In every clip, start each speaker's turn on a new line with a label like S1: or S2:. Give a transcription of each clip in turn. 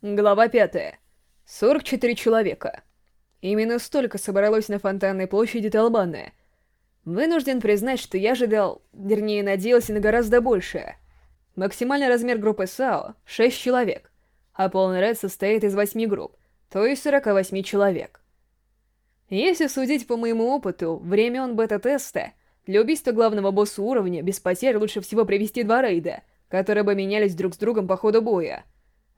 S1: Глава 5. 44 человека. Именно столько собралось на фонтанной площади Талбаны. Вынужден признать, что я ожидал, вернее, надеялся на гораздо большее. Максимальный размер группы САО — 6 человек, а полный ряд состоит из 8 групп, то есть 48 человек. Если судить по моему опыту, времен бета-теста, для убийства главного босса уровня без потерь лучше всего привести два рейда, которые бы менялись друг с другом по ходу боя —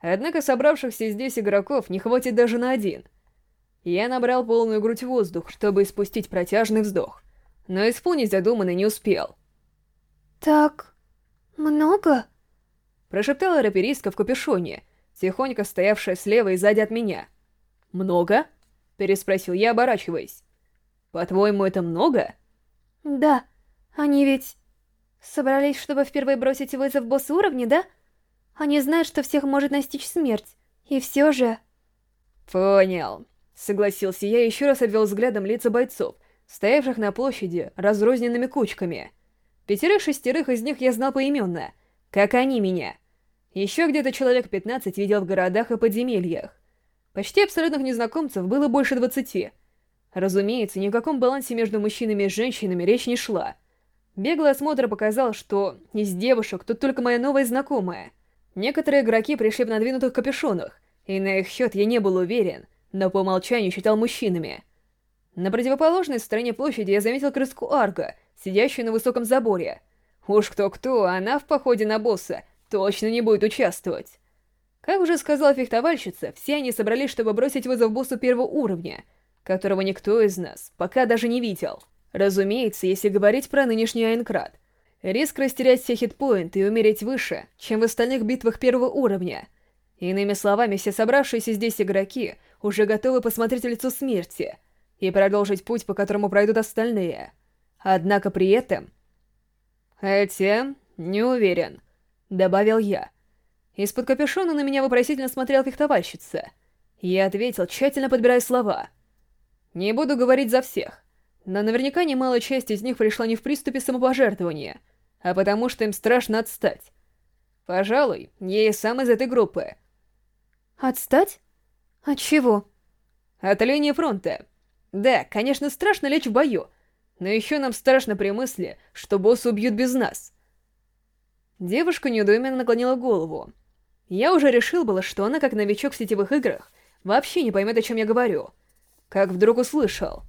S1: Однако собравшихся здесь игроков не хватит даже на один. Я набрал полную грудь воздух, чтобы испустить протяжный вздох, но исполнить задуманный не успел.
S2: «Так... много?»
S1: Прошептала раперистка в капюшоне, тихонько стоявшая слева и сзади от меня. «Много?» — переспросил я, оборачиваясь. «По-твоему, это много?»
S2: «Да. Они ведь... собрались, чтобы впервые бросить вызов боссу уровня, да?» Они знают, что всех может настичь смерть. И все же...
S1: Понял. Согласился я и еще раз обвел взглядом лица бойцов, стоявших на площади разрозненными кучками. Пятерых-шестерых из них я знал поименно, как они меня. Еще где-то человек 15 видел в городах и подземельях. Почти абсолютных незнакомцев было больше 20. Разумеется, ни о каком балансе между мужчинами и женщинами речь не шла. Беглый осмотр показал, что из девушек тут только моя новая знакомая — Некоторые игроки пришли в надвинутых капюшонах, и на их счет я не был уверен, но по умолчанию считал мужчинами. На противоположной стороне площади я заметил крыску Арга, сидящую на высоком заборе. Уж кто-кто, она в походе на босса точно не будет участвовать. Как уже сказала фехтовальщица, все они собрались, чтобы бросить вызов боссу первого уровня, которого никто из нас пока даже не видел. Разумеется, если говорить про нынешний Айнкрат. Риск растерять все хитпоинты и умереть выше, чем в остальных битвах первого уровня. Иными словами, все собравшиеся здесь игроки уже готовы посмотреть лицо смерти и продолжить путь, по которому пройдут остальные. Однако при этом... «Этим не уверен», — добавил я. Из-под капюшона на меня вопросительно смотрел фехтовальщица. Я ответил, тщательно подбирая слова. «Не буду говорить за всех, но наверняка немалая часть из них пришла не в приступе самопожертвования — а потому что им страшно отстать. Пожалуй, я и сам из этой группы.
S2: Отстать? От чего?
S1: От линии фронта. Да, конечно, страшно лечь в бою, но еще нам страшно при мысли, что босс убьют без нас. Девушка неудуменно наклонила голову. Я уже решил было, что она, как новичок в сетевых играх, вообще не поймет, о чем я говорю. Как вдруг услышал.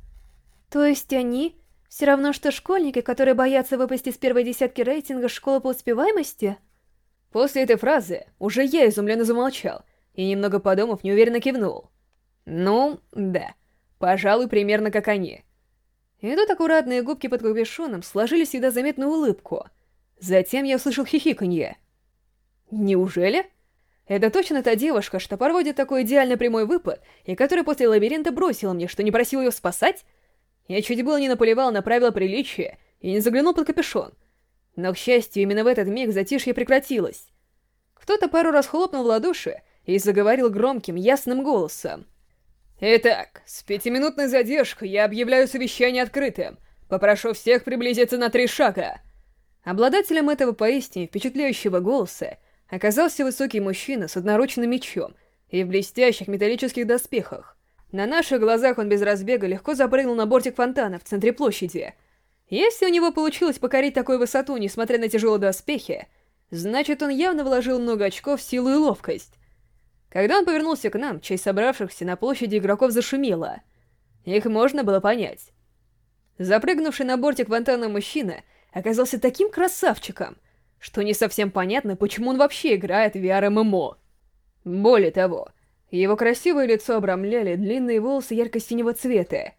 S2: То есть они все равно, что школьники, которые боятся выпасть из первой десятки рейтинга школы по успеваемости?
S1: После этой фразы уже я изумленно замолчал и, немного подумав, неуверенно кивнул. Ну, да, пожалуй, примерно как они. И тут аккуратные губки под капюшоном сложились едва заметную улыбку. Затем я услышал хихиканье. Неужели? Это точно та девушка, что проводит такой идеально прямой выпад, и которая после лабиринта бросила мне, что не просил ее спасать? Я чуть было не наплевал на правила приличия и не заглянул под капюшон. Но, к счастью, именно в этот миг затишье прекратилось. Кто-то пару раз хлопнул в ладоши и заговорил громким, ясным голосом. «Итак, с пятиминутной задержкой я объявляю совещание открытым. Попрошу всех приблизиться на три шага». Обладателем этого поистине впечатляющего голоса оказался высокий мужчина с одноручным мечом и в блестящих металлических доспехах. На наших глазах он без разбега легко запрыгнул на бортик фонтана в центре площади. Если у него получилось покорить такую высоту, несмотря на тяжелые доспехи, значит, он явно вложил много очков в силу и ловкость. Когда он повернулся к нам, часть собравшихся на площади игроков зашумела. Их можно было понять. Запрыгнувший на бортик фонтана мужчина оказался таким красавчиком, что не совсем понятно, почему он вообще играет в VR-ММО. Более того, его красивое лицо обрамляли длинные волосы ярко-синего цвета.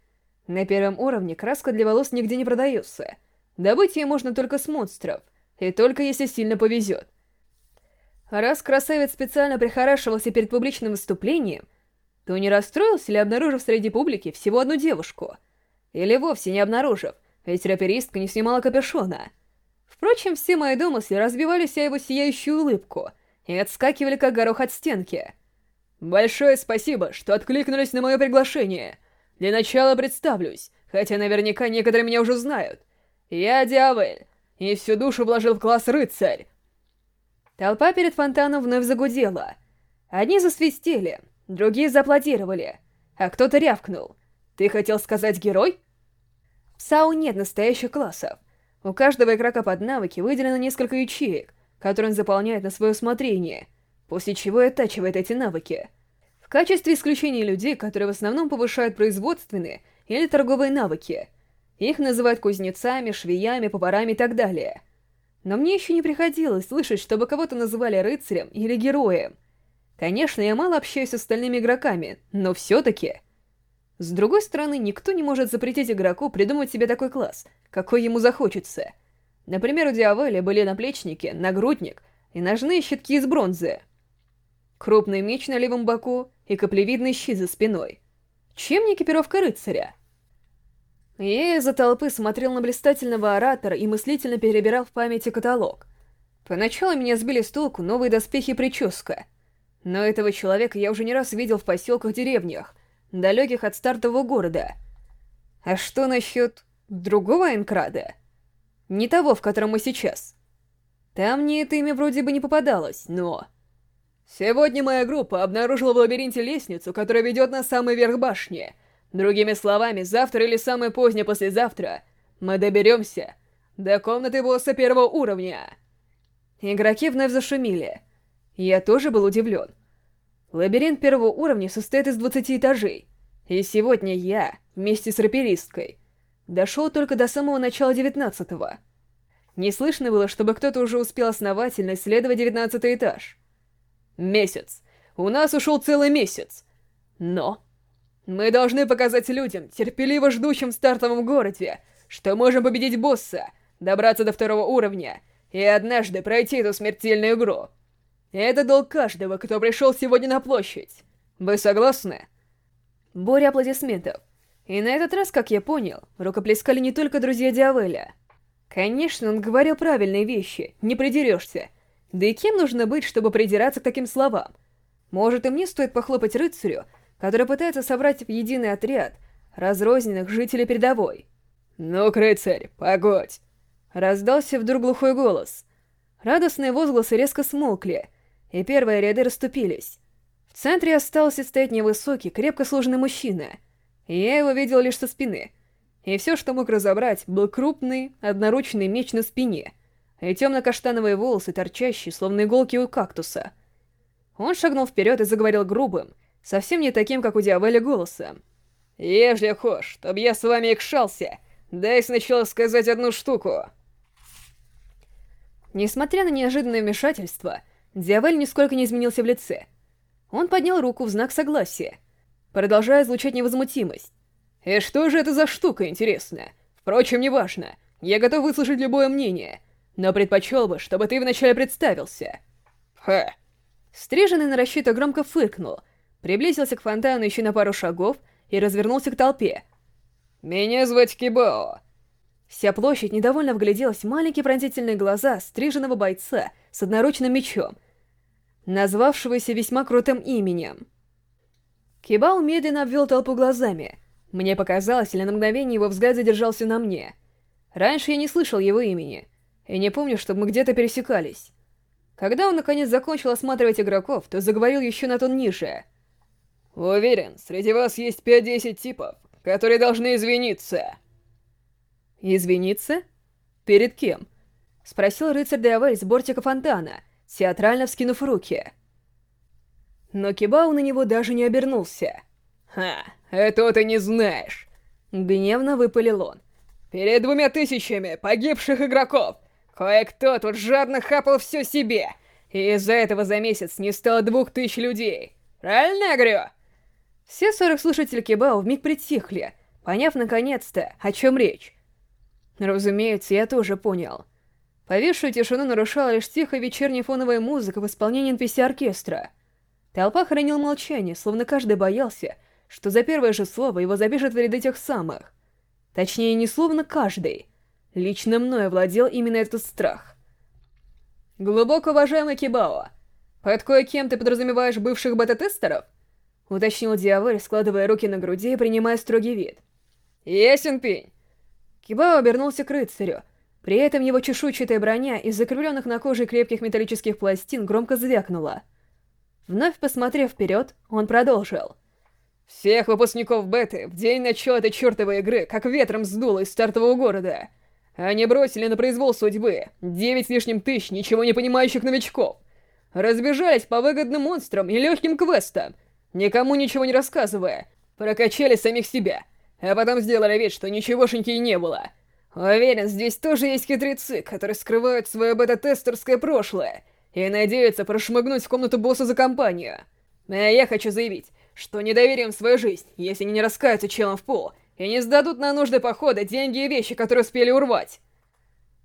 S1: На первом уровне краска для волос нигде не продается. Добыть ее можно только с монстров, и только если сильно повезет. Раз красавец специально прихорашивался перед публичным выступлением, то не расстроился ли, обнаружив среди публики всего одну девушку? Или вовсе не обнаружив, ведь раперистка не снимала капюшона. Впрочем, все мои домыслы разбивались о его сияющую улыбку и отскакивали как горох от стенки — Большое спасибо, что откликнулись на мое приглашение. Для начала представлюсь, хотя наверняка некоторые меня уже знают. Я Диавель, и всю душу вложил в класс рыцарь. Толпа перед фонтаном вновь загудела. Одни засвистели, другие зааплодировали, а кто-то рявкнул. «Ты хотел сказать герой?» В САУ нет настоящих классов. У каждого игрока под навыки выделено несколько ячеек, которые он заполняет на свое усмотрение, после чего и оттачивает эти навыки. В качестве исключения людей, которые в основном повышают производственные или торговые навыки. Их называют кузнецами, швеями, поварами и так далее. Но мне еще не приходилось слышать, чтобы кого-то называли рыцарем или героем. Конечно, я мало общаюсь с остальными игроками, но все-таки... С другой стороны, никто не может запретить игроку придумать себе такой класс, какой ему захочется. Например, у Диавеля были наплечники, нагрудник и ножные щитки из бронзы. Крупный меч на левом боку и каплевидный щит за спиной. Чем не экипировка рыцаря? Я из-за толпы смотрел на блистательного оратора и мыслительно перебирал в памяти каталог. Поначалу меня сбили с толку новые доспехи и прическа. Но этого человека я уже не раз видел в поселках-деревнях, далеких от стартового города. А что насчет другого Энкрада? Не того, в котором мы сейчас. Там мне это имя вроде бы не попадалось, но... Сегодня моя группа обнаружила в лабиринте лестницу, которая ведет на самый верх башни. Другими словами, завтра или самое позднее послезавтра мы доберемся до комнаты босса первого уровня. Игроки вновь зашумели. Я тоже был удивлен. Лабиринт первого уровня состоит из 20 этажей. И сегодня я, вместе с раперисткой, дошел только до самого начала 19-го. Не слышно было, чтобы кто-то уже успел основательно исследовать 19 этаж. Месяц. У нас ушел целый месяц. Но мы должны показать людям, терпеливо ждущим в стартовом городе, что можем победить босса, добраться до второго уровня и однажды пройти эту смертельную игру. Это долг каждого, кто пришел сегодня на площадь. Вы согласны? Боря аплодисментов. И на этот раз, как я понял, рукоплескали не только друзья Диавеля. Конечно, он говорил правильные вещи, не придерешься. Да и кем нужно быть, чтобы придираться к таким словам? Может, и мне стоит похлопать рыцарю, который пытается собрать в единый отряд разрозненных жителей передовой. «Ну, рыцарь, погодь!» Раздался вдруг глухой голос. Радостные возгласы резко смолкли, и первые ряды расступились. В центре остался стоять невысокий, крепко сложенный мужчина. Я его видел лишь со спины. И все, что мог разобрать, был крупный, одноручный меч на спине, и темно-каштановые волосы, торчащие, словно иголки у кактуса. Он шагнул вперед и заговорил грубым, совсем не таким, как у Диавеля, голосом. «Ежели хочешь, чтоб я с вами икшался, дай сначала сказать одну штуку». Несмотря на неожиданное вмешательство, Диавель нисколько не изменился в лице. Он поднял руку в знак согласия, продолжая излучать невозмутимость. «И что же это за штука, интересно? Впрочем, неважно. Я готов выслушать любое мнение, но предпочел бы, чтобы ты вначале представился». «Ха!» Стриженный нарочито громко фыркнул — приблизился к фонтану еще на пару шагов и развернулся к толпе. «Меня звать Кибао». Вся площадь недовольно вгляделась в маленькие пронзительные глаза стриженного бойца с одноручным мечом, назвавшегося весьма крутым именем. Кибао медленно обвел толпу глазами. Мне показалось, или на мгновение его взгляд задержался на мне. Раньше я не слышал его имени, и не помню, чтобы мы где-то пересекались. Когда он наконец закончил осматривать игроков, то заговорил еще на тон ниже — Уверен, среди вас есть 5-10 типов, которые должны извиниться. Извиниться? Перед кем? Спросил рыцарь Деавель с бортика фонтана, театрально вскинув руки. Но Кибау на него даже не обернулся. «Ха, это ты не знаешь!» Гневно выпалил он. «Перед двумя тысячами погибших игроков кое-кто тут жадно хапал все себе, и из-за этого за месяц не стало двух тысяч людей. Правильно я говорю?» Все сорок слушателей Кибао вмиг притихли, поняв наконец-то, о чем речь. Разумеется, я тоже понял. Повисшую тишину нарушала лишь тихая вечерняя фоновая музыка в исполнении NPC-оркестра. Толпа хранила молчание, словно каждый боялся, что за первое же слово его запишут в ряды тех самых. Точнее, не словно каждый. Лично мной овладел именно этот страх. Глубоко уважаемый Кибао, под кое-кем ты подразумеваешь бывших бета-тестеров? — уточнил Диавель, складывая руки на груди и принимая строгий вид. «Ясен пень!» Кибао обернулся к рыцарю. При этом его чешуйчатая броня из закрепленных на коже крепких металлических пластин громко звякнула. Вновь посмотрев вперед, он продолжил. «Всех выпускников Беты в день начала этой чертовой игры как ветром сдуло из стартового города. Они бросили на произвол судьбы девять с лишним тысяч ничего не понимающих новичков. Разбежались по выгодным монстрам и легким квестам, никому ничего не рассказывая, прокачали самих себя, а потом сделали вид, что ничегошеньки и не было. Уверен, здесь тоже есть хитрецы, которые скрывают свое бета-тестерское прошлое и надеются прошмыгнуть в комнату босса за компанию. А я хочу заявить, что не доверим свою жизнь, если они не раскаются челом в пол и не сдадут на нужды похода деньги и вещи, которые успели урвать.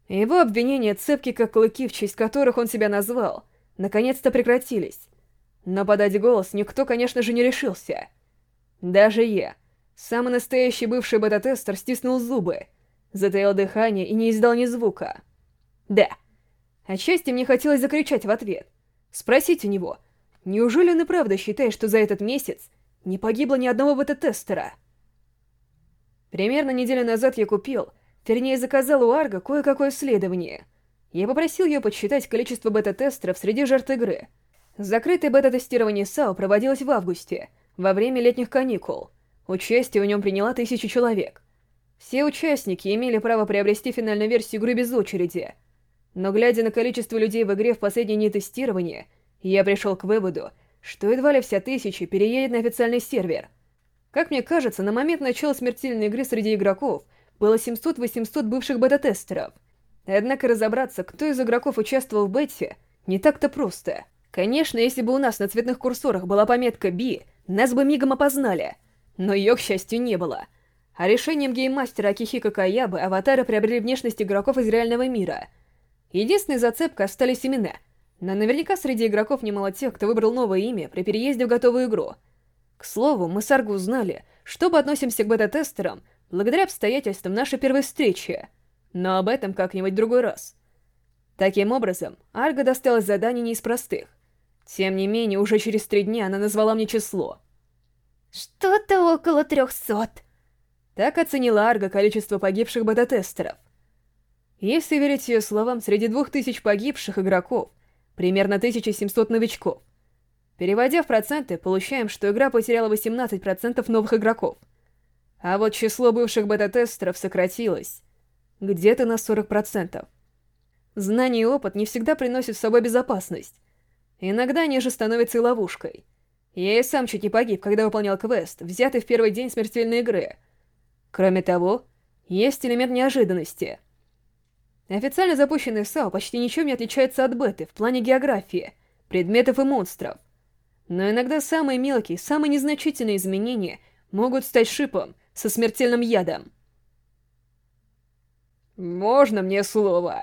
S1: Его обвинения цепки, как клыки, в честь которых он себя назвал, наконец-то прекратились. Но подать голос никто, конечно же, не решился. Даже я, самый настоящий бывший бета-тестер, стиснул зубы, затаил дыхание и не издал ни звука. Да. Отчасти мне хотелось закричать в ответ. Спросить у него, неужели он и правда считает, что за этот месяц не погибло ни одного бета-тестера? Примерно неделю назад я купил, вернее заказал у Арга кое-какое исследование. Я попросил ее подсчитать количество бета-тестеров среди жертв игры. Закрытое бета-тестирование САУ проводилось в августе, во время летних каникул. Участие в нем приняло тысячу человек. Все участники имели право приобрести финальную версию игры без очереди. Но глядя на количество людей в игре в последнее нетестирование, я пришел к выводу, что едва ли вся тысяча переедет на официальный сервер. Как мне кажется, на момент начала смертельной игры среди игроков было 700-800 бывших бета-тестеров. Однако разобраться, кто из игроков участвовал в бете, не так-то просто. Конечно, если бы у нас на цветных курсорах была пометка «Би», нас бы мигом опознали. Но ее, к счастью, не было — а решением гейммастера Акихико Каябы аватары приобрели внешность игроков из реального мира. Единственной зацепкой остались имена, но наверняка среди игроков немало тех, кто выбрал новое имя при переезде в готовую игру. К слову, мы с Аргу узнали, что мы относимся к бета-тестерам благодаря обстоятельствам нашей первой встречи, но об этом как-нибудь другой раз. Таким образом, Арга досталось задание не из простых. Тем не менее, уже через три дня она назвала мне число.
S2: «Что-то около трехсот»,
S1: так оценила Арга количество погибших бета-тестеров. Если верить ее словам, среди двух тысяч погибших игроков примерно 1700 новичков. Переводя в проценты, получаем, что игра потеряла 18% новых игроков. А вот число бывших бета-тестеров сократилось где-то на 40%. Знание и опыт не всегда приносят с собой безопасность. Иногда они же становятся и ловушкой. Я и сам чуть не погиб, когда выполнял квест, взятый в первый день смертельной игры — Кроме того, есть элемент неожиданности. Официально запущенный САУ почти ничем не отличается от беты в плане географии, предметов и монстров. Но иногда самые мелкие, самые незначительные изменения могут стать шипом со смертельным ядом. «Можно мне слово?»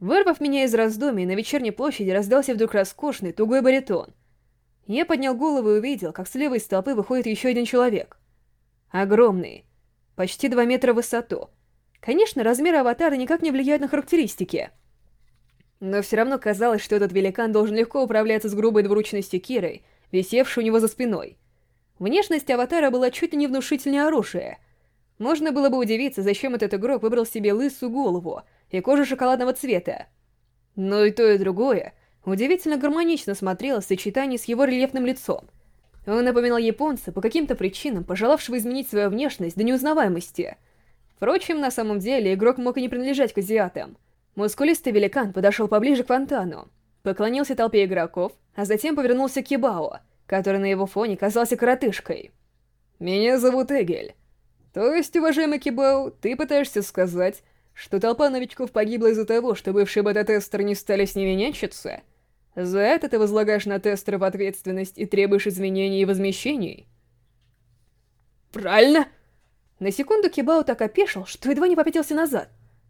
S1: Вырвав меня из раздумий, на вечерней площади раздался вдруг роскошный, тугой баритон. Я поднял голову и увидел, как слева из толпы выходит еще один человек. Огромный, почти 2 метра в высоту. Конечно, размеры аватара никак не влияют на характеристики. Но все равно казалось, что этот великан должен легко управляться с грубой двуручностью Кирой, висевшей у него за спиной. Внешность аватара была чуть ли не внушительнее оружия. Можно было бы удивиться, зачем этот игрок выбрал себе лысую голову и кожу шоколадного цвета. Но и то, и другое удивительно гармонично смотрелось в сочетании с его рельефным лицом — он напоминал японца, по каким-то причинам, пожелавшего изменить свою внешность до неузнаваемости. Впрочем, на самом деле, игрок мог и не принадлежать к азиатам. Мускулистый великан подошел поближе к фонтану, поклонился толпе игроков, а затем повернулся к Кибао, который на его фоне казался коротышкой. «Меня зовут Эгель. То есть, уважаемый Кибао, ты пытаешься сказать, что толпа новичков погибла из-за того, что бывшие бета-тестеры не стали с ними нянчиться?» За это ты возлагаешь на тестеров ответственность и требуешь извинений и возмещений? Правильно! На секунду Кибао так опешил, что едва не попятился назад.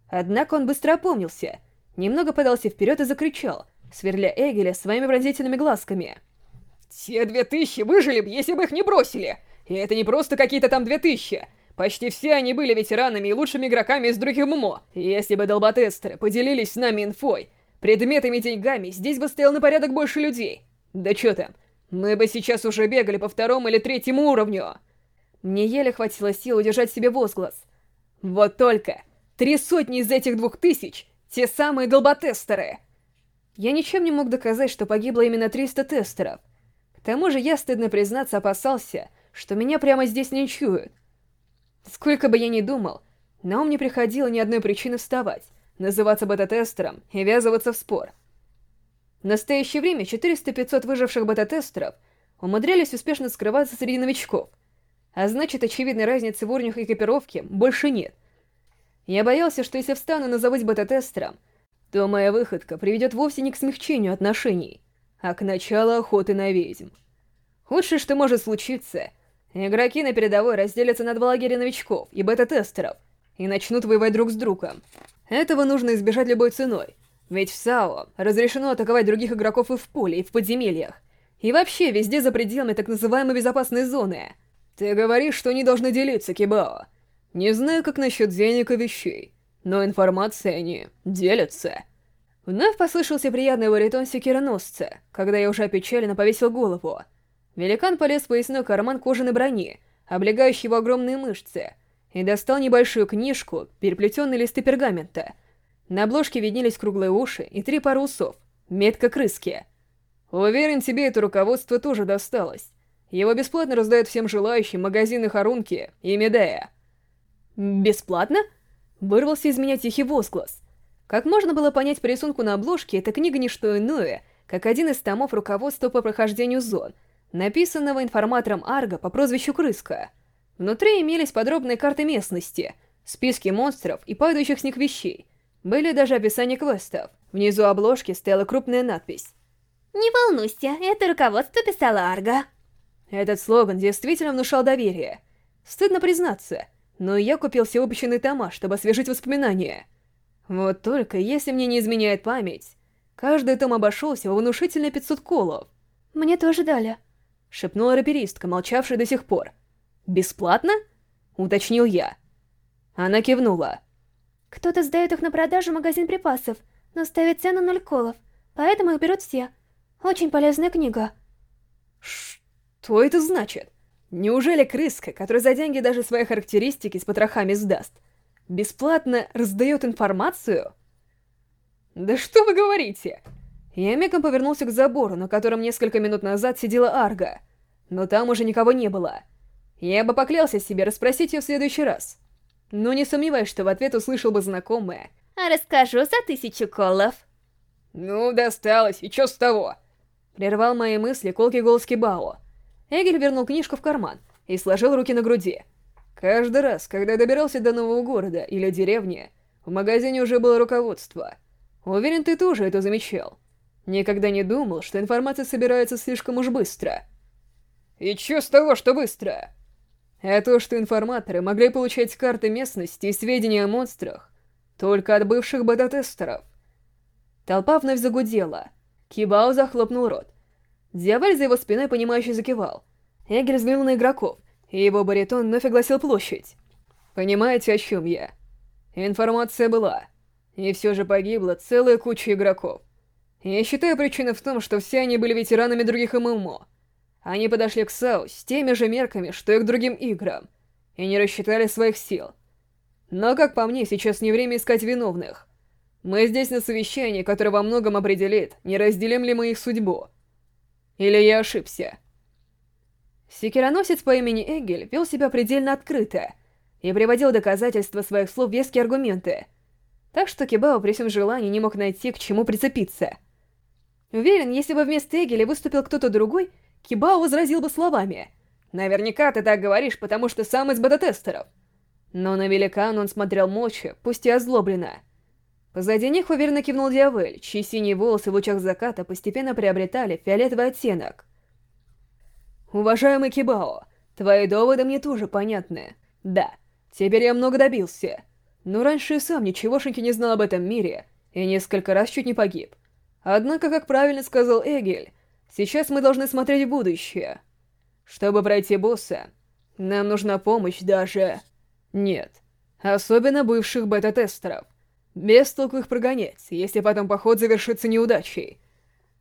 S1: Однако он быстро опомнился, немного подался вперед и закричал, сверля Эгеля своими пронзительными глазками. «Те две тысячи выжили бы, если бы их не бросили! И это не просто какие-то там две тысячи! Почти все они были ветеранами и лучшими игроками из других ММО. Если бы долботестеры поделились с нами инфой, предметами и деньгами здесь бы стоял на порядок больше людей. Да чё там, мы бы сейчас уже бегали по второму или третьему уровню. Мне еле хватило сил удержать себе возглас. Вот только, три сотни из этих двух тысяч — те самые долботестеры. Я ничем не мог доказать, что погибло именно 300 тестеров. тому же я, стыдно признаться, опасался, что меня прямо здесь не чуют. Сколько бы я ни думал, на ум не приходило ни одной причины вставать, называться бета-тестером и ввязываться в спор. В настоящее время 400-500 выживших бета-тестеров умудрялись успешно скрываться среди новичков, а значит, очевидной разницы в уровнях экипировки больше нет. Я боялся, что если встану и назовусь бета-тестером, то моя выходка приведет вовсе не к смягчению отношений, а к началу охоты на ведьм. Худшее, что может случиться, игроки на передовой разделятся на два лагеря новичков и бета-тестеров — и начнут воевать друг с другом. Этого нужно избежать любой ценой, ведь в САО разрешено атаковать других игроков и в поле, и в подземельях, и вообще везде за пределами так называемой безопасной зоны. Ты говоришь, что они должны делиться, Кибао. Не знаю, как насчет денег и вещей, но информацией они делятся. Вновь послышался приятный баритон секироносца, когда я уже опечаленно повесил голову. Великан полез в поясной карман кожаной брони, облегающий его огромные мышцы — и достал небольшую книжку, переплетенные листы пергамента. На обложке виднелись круглые уши и три пары усов, метка крыски. Уверен, тебе это руководство тоже досталось. Его бесплатно раздают всем желающим магазины Харунки и Медея. «Бесплатно?» — вырвался из меня тихий возглас. Как можно было понять по рисунку на обложке, эта книга не что иное, как один из томов руководства по прохождению зон, написанного информатором Арго по прозвищу Крыска — Внутри имелись подробные карты местности, списки монстров и падающих с них вещей. Были даже описания квестов. Внизу обложки стояла крупная надпись.
S2: «Не волнуйся, это руководство писала Арга».
S1: Этот слоган действительно внушал доверие. Стыдно признаться, но я купил все выпущенные тома, чтобы освежить воспоминания. Вот только, если мне не изменяет память, каждый том обошелся во внушительные 500 колов.
S2: «Мне тоже дали», —
S1: шепнула раперистка, молчавшая до сих пор. «Бесплатно?» — уточнил я. Она кивнула.
S2: «Кто-то сдает их на продажу в магазин припасов, но ставит цену ноль колов, поэтому их берут все. Очень полезная книга».
S1: «Что это значит? Неужели крыска, которая за деньги даже свои характеристики с потрохами сдаст, бесплатно раздает информацию?» «Да что вы говорите?» Я мигом повернулся к забору, на котором несколько минут назад сидела Арга, но там уже никого не было. Я бы поклялся себе расспросить ее в следующий раз. Но не сомневаюсь, что в ответ услышал бы знакомое.
S2: А расскажу за тысячу колов.
S1: Ну, досталось, и чё с того? Прервал мои мысли колкий голос Кибао. Эгель вернул книжку в карман и сложил руки на груди. Каждый раз, когда я добирался до нового города или деревни, в магазине уже было руководство. Уверен, ты тоже это замечал. Никогда не думал, что информация собирается слишком уж быстро. И чё с того, что быстро? А то, что информаторы могли получать карты местности и сведения о монстрах только от бывших бета-тестеров. Толпа вновь загудела. Кибао захлопнул рот. Дьяволь за его спиной понимающе закивал. Эгель взглянул на игроков, и его баритон вновь огласил площадь. Понимаете, о чем я? Информация была. И все же погибла целая куча игроков. Я считаю причину в том, что все они были ветеранами других ММО. Они подошли к САУ с теми же мерками, что и к другим играм, и не рассчитали своих сил. Но, как по мне, сейчас не время искать виновных. Мы здесь на совещании, которое во многом определит, не разделим ли мы их судьбу. Или я ошибся? Секироносец по имени Эгель вел себя предельно открыто и приводил доказательства своих слов веские аргументы, так что Кибао при всем желании не мог найти, к чему прицепиться. Уверен, если бы вместо Эгеля выступил кто-то другой, Кибао возразил бы словами. «Наверняка ты так говоришь, потому что сам из бета-тестеров». Но на великана он смотрел молча, пусть и озлобленно. Позади них уверенно кивнул Диавель, чьи синие волосы в лучах заката постепенно приобретали фиолетовый оттенок. «Уважаемый Кибао, твои доводы мне тоже понятны. Да, теперь я много добился. Но раньше и сам ничегошеньки не знал об этом мире и несколько раз чуть не погиб. Однако, как правильно сказал Эгель, Сейчас мы должны смотреть в будущее. Чтобы пройти босса, нам нужна помощь даже... Нет. Особенно бывших бета-тестеров. Без толку их прогонять, если потом поход завершится неудачей.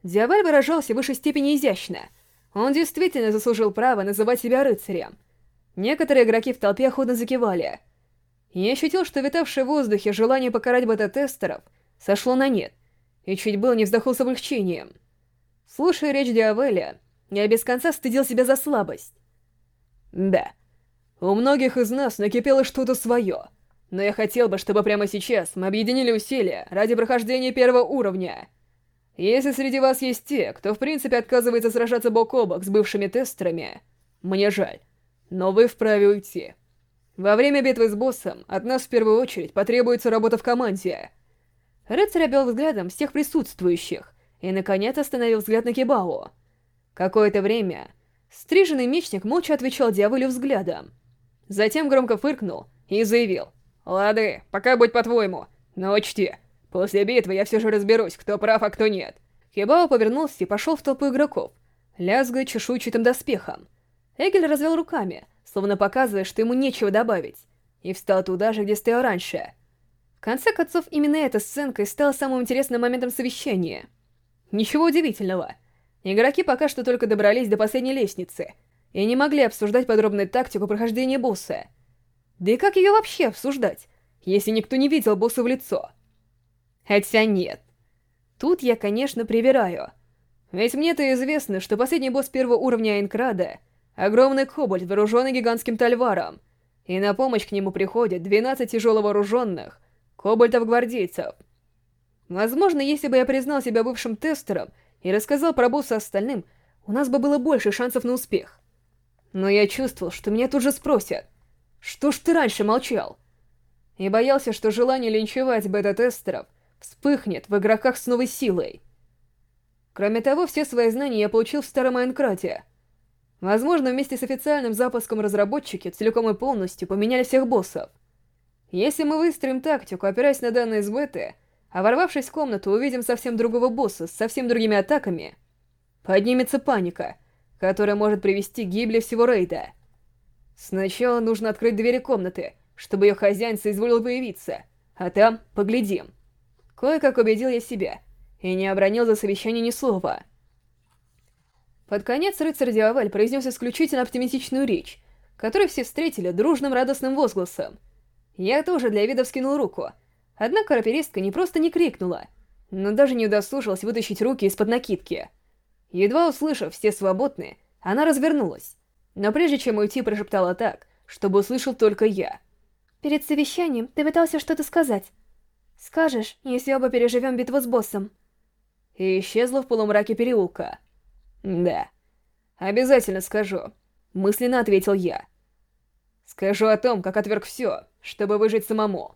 S1: Диаваль выражался в высшей степени изящно. Он действительно заслужил право называть себя рыцарем. Некоторые игроки в толпе охотно закивали. Я ощутил, что витавшее в воздухе желание покарать бета-тестеров сошло на нет, и чуть было не вздохнул с облегчением. Слушая речь Диавеля, Я без конца стыдил себя за слабость. Да, у многих из нас накипело что-то свое, но я хотел бы, чтобы прямо сейчас мы объединили усилия ради прохождения первого уровня. Если среди вас есть те, кто в принципе отказывается сражаться бок о бок с бывшими тестерами, мне жаль, но вы вправе уйти. Во время битвы с боссом от нас в первую очередь потребуется работа в команде. Рыцарь обвел взглядом всех присутствующих и, наконец, остановил взгляд на Кибао. Какое-то время стриженный мечник молча отвечал дьяволю взглядом. Затем громко фыркнул и заявил. «Лады, пока будь по-твоему, но учти, после битвы я все же разберусь, кто прав, а кто нет». Кибао повернулся и пошел в толпу игроков, лязгая чешуйчатым доспехом. Эгель развел руками, словно показывая, что ему нечего добавить, и встал туда же, где стоял раньше. В конце концов, именно эта сценка и стала самым интересным моментом совещания. Ничего удивительного. Игроки пока что только добрались до последней лестницы и не могли обсуждать подробную тактику прохождения босса. Да и как ее вообще обсуждать, если никто не видел босса в лицо? Хотя нет. Тут я, конечно, привираю. Ведь мне-то известно, что последний босс первого уровня Айнкрада — Огромный кобальт, вооруженный гигантским тальваром. И на помощь к нему приходят 12 тяжело вооруженных кобальтов-гвардейцев. Возможно, если бы я признал себя бывшим тестером и рассказал про босса остальным, у нас бы было больше шансов на успех. Но я чувствовал, что меня тут же спросят, что ж ты раньше молчал? И боялся, что желание линчевать бета-тестеров вспыхнет в игроках с новой силой. Кроме того, все свои знания я получил в старом Майнкрате — Возможно, вместе с официальным запуском разработчики целиком и полностью поменяли всех боссов. Если мы выстроим тактику, опираясь на данные из беты, а ворвавшись в комнату увидим совсем другого босса с совсем другими атаками, поднимется паника, которая может привести к гибели всего рейда. Сначала нужно открыть двери комнаты, чтобы ее хозяин соизволил появиться, а там поглядим. Кое-как убедил я себя, и не обронил за совещание ни слова — под конец рыцарь Диавель произнес исключительно оптимистичную речь, которую все встретили дружным радостным возгласом. Я тоже для вида вскинул руку, однако раперистка не просто не крикнула, но даже не удосужилась вытащить руки из-под накидки. Едва услышав «все свободны», она развернулась, но прежде чем уйти, прошептала так, чтобы услышал только я.
S2: «Перед совещанием ты пытался что-то сказать. Скажешь, если оба переживем битву с боссом».
S1: И исчезла в полумраке переулка. «Да, обязательно скажу», — мысленно ответил я. «Скажу о том, как отверг все, чтобы выжить самому».